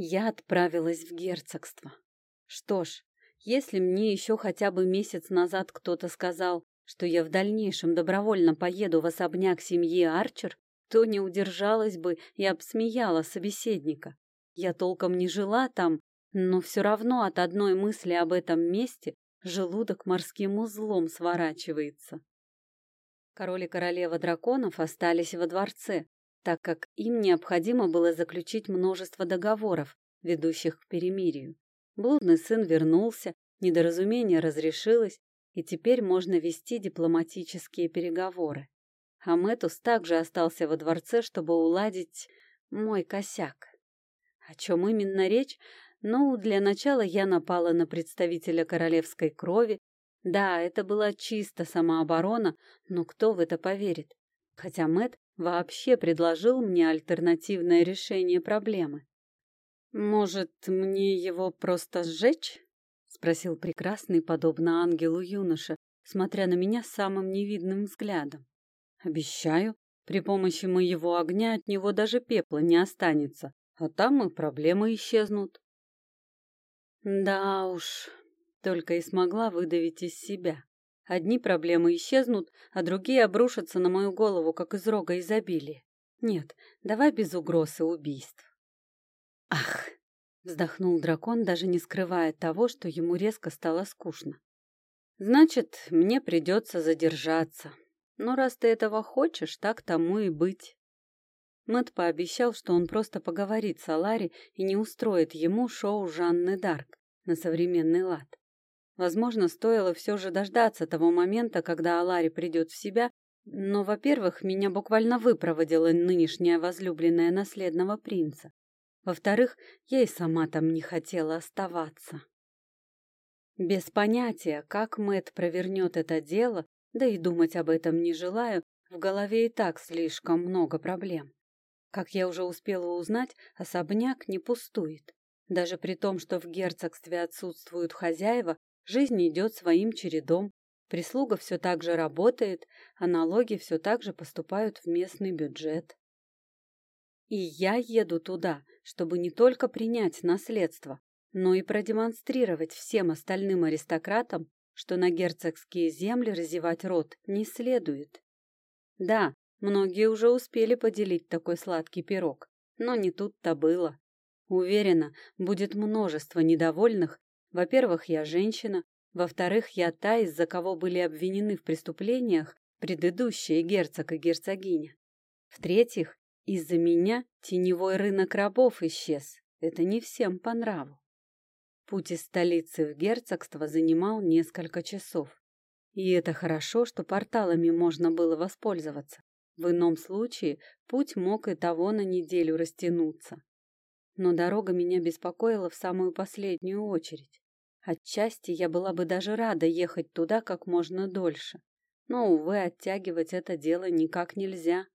Я отправилась в герцогство. Что ж, если мне еще хотя бы месяц назад кто-то сказал, что я в дальнейшем добровольно поеду в особняк семьи Арчер, то не удержалась бы и обсмеяла собеседника. Я толком не жила там, но все равно от одной мысли об этом месте желудок морским узлом сворачивается. Король и королева драконов остались во дворце, так как им необходимо было заключить множество договоров, ведущих к перемирию. Блудный сын вернулся, недоразумение разрешилось, и теперь можно вести дипломатические переговоры. А Мэтус также остался во дворце, чтобы уладить мой косяк. О чем именно речь? Ну, для начала я напала на представителя королевской крови. Да, это была чисто самооборона, но кто в это поверит? Хотя Мэт вообще предложил мне альтернативное решение проблемы. «Может, мне его просто сжечь?» — спросил прекрасный, подобно ангелу юноша, смотря на меня самым невидным взглядом. «Обещаю, при помощи моего огня от него даже пепла не останется, а там и проблемы исчезнут». Да уж, только и смогла выдавить из себя. Одни проблемы исчезнут, а другие обрушатся на мою голову, как из рога изобилия. Нет, давай без угроз и убийств. Ах! Вздохнул дракон, даже не скрывая того, что ему резко стало скучно. Значит, мне придется задержаться. Но раз ты этого хочешь, так тому и быть. Мэт пообещал, что он просто поговорит с Алари и не устроит ему шоу Жанны Дарк на современный лад. Возможно, стоило все же дождаться того момента, когда Алари придет в себя, но, во-первых, меня буквально выпроводила нынешняя возлюбленная наследного принца. Во-вторых, я и сама там не хотела оставаться. Без понятия, как Мэт провернет это дело, да и думать об этом не желаю, в голове и так слишком много проблем. Как я уже успела узнать, особняк не пустует. Даже при том, что в герцогстве отсутствуют хозяева, жизнь идет своим чередом, прислуга все так же работает, а налоги все так же поступают в местный бюджет. И я еду туда, чтобы не только принять наследство, но и продемонстрировать всем остальным аристократам, что на герцогские земли разевать рот не следует. Да, многие уже успели поделить такой сладкий пирог, но не тут-то было. Уверена, будет множество недовольных. Во-первых, я женщина, во-вторых, я та, из-за кого были обвинены в преступлениях предыдущие герцог и герцогиня. В-третьих, из-за меня теневой рынок рабов исчез. Это не всем по нраву. Путь из столицы в герцогство занимал несколько часов. И это хорошо, что порталами можно было воспользоваться. В ином случае путь мог и того на неделю растянуться. Но дорога меня беспокоила в самую последнюю очередь. Отчасти я была бы даже рада ехать туда как можно дольше. Но, увы, оттягивать это дело никак нельзя.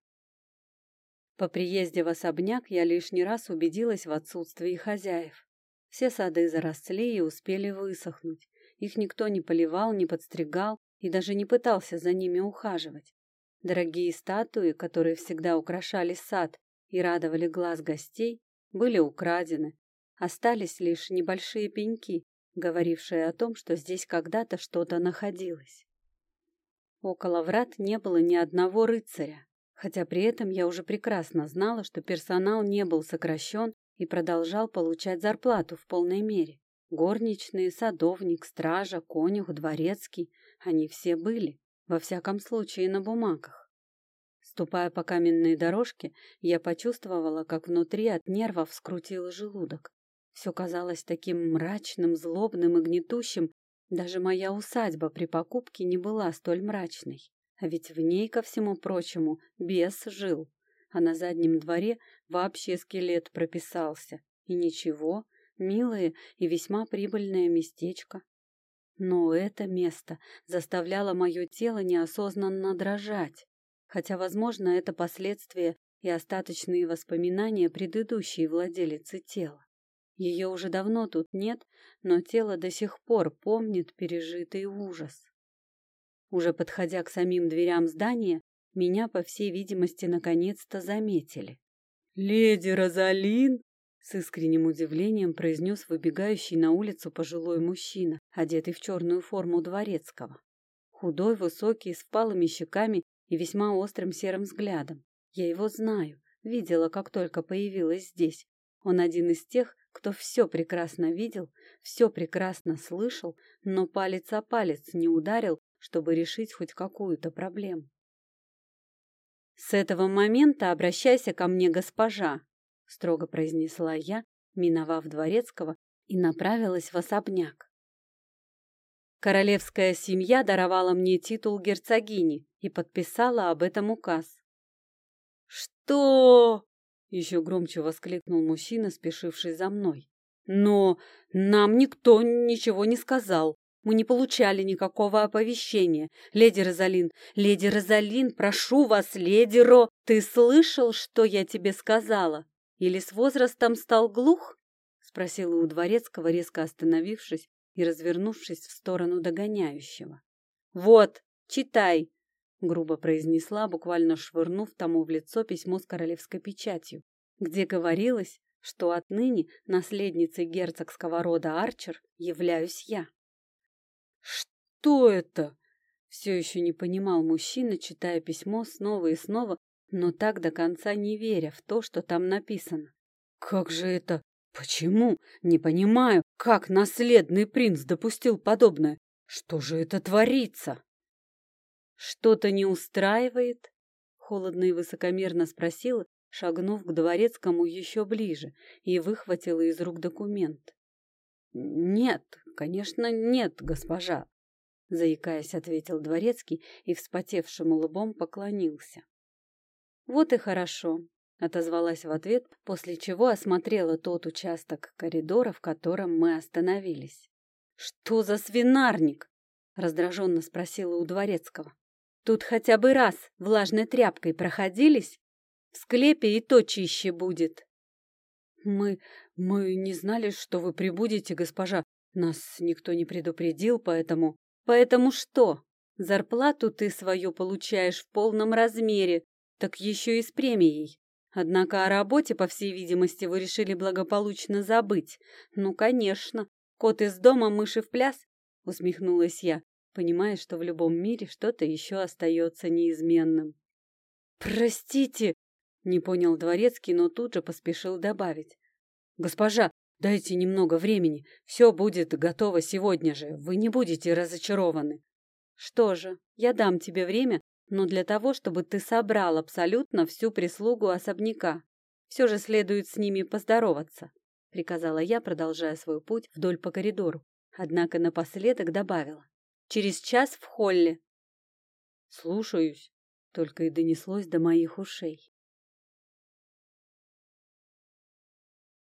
По приезде в особняк я лишний раз убедилась в отсутствии хозяев. Все сады заросли и успели высохнуть. Их никто не поливал, не подстригал и даже не пытался за ними ухаживать. Дорогие статуи, которые всегда украшали сад и радовали глаз гостей, были украдены. Остались лишь небольшие пеньки, говорившие о том, что здесь когда-то что-то находилось. Около врат не было ни одного рыцаря, хотя при этом я уже прекрасно знала, что персонал не был сокращен и продолжал получать зарплату в полной мере. Горничные, садовник, стража, конюх, дворецкий — они все были, во всяком случае, на бумагах. Ступая по каменной дорожке, я почувствовала, как внутри от нервов скрутило желудок. Все казалось таким мрачным, злобным и гнетущим. Даже моя усадьба при покупке не была столь мрачной. А ведь в ней, ко всему прочему, бес жил, а на заднем дворе вообще скелет прописался. И ничего, милое и весьма прибыльное местечко. Но это место заставляло мое тело неосознанно дрожать, хотя, возможно, это последствия и остаточные воспоминания предыдущей владелицы тела. Ее уже давно тут нет, но тело до сих пор помнит пережитый ужас. Уже подходя к самим дверям здания, меня, по всей видимости, наконец-то заметили. «Леди Розалин!» С искренним удивлением произнес выбегающий на улицу пожилой мужчина, одетый в черную форму дворецкого. Худой, высокий, с впалыми щеками и весьма острым серым взглядом. Я его знаю, видела, как только появилась здесь. Он один из тех, кто все прекрасно видел, все прекрасно слышал, но палец о палец не ударил, чтобы решить хоть какую-то проблему. «С этого момента обращайся ко мне, госпожа», — строго произнесла я, миновав дворецкого, и направилась в особняк. Королевская семья даровала мне титул герцогини и подписала об этом указ. «Что?» — еще громче воскликнул мужчина, спешивший за мной. «Но нам никто ничего не сказал. Мы не получали никакого оповещения. Леди Розалин, леди Розалин, прошу вас, леди Ро, ты слышал, что я тебе сказала?» Или с возрастом стал глух? Спросила у дворецкого, резко остановившись и развернувшись в сторону догоняющего. Вот, читай, грубо произнесла, буквально швырнув тому в лицо письмо с королевской печатью, где говорилось, что отныне наследницей герцогского рода Арчер являюсь я. Что это? Все еще не понимал мужчина, читая письмо снова и снова, но так до конца не веря в то, что там написано. «Как же это? Почему? Не понимаю, как наследный принц допустил подобное? Что же это творится?» «Что-то не устраивает?» — холодно и высокомерно спросила, шагнув к дворецкому еще ближе, и выхватила из рук документ. «Нет, конечно, нет, госпожа», — заикаясь, ответил дворецкий и вспотевшим лбом поклонился. «Вот и хорошо», — отозвалась в ответ, после чего осмотрела тот участок коридора, в котором мы остановились. «Что за свинарник?» — раздраженно спросила у дворецкого. «Тут хотя бы раз влажной тряпкой проходились? В склепе и то чище будет». «Мы... мы не знали, что вы прибудете, госпожа. Нас никто не предупредил, поэтому...» «Поэтому что? Зарплату ты свою получаешь в полном размере, так еще и с премией. Однако о работе, по всей видимости, вы решили благополучно забыть. Ну, конечно. Кот из дома, мыши в пляс, усмехнулась я, понимая, что в любом мире что-то еще остается неизменным. Простите, не понял дворецкий, но тут же поспешил добавить. Госпожа, дайте немного времени. Все будет готово сегодня же. Вы не будете разочарованы. Что же, я дам тебе время, но для того, чтобы ты собрал абсолютно всю прислугу особняка. Все же следует с ними поздороваться, — приказала я, продолжая свой путь вдоль по коридору. Однако напоследок добавила. Через час в холле. Слушаюсь, только и донеслось до моих ушей.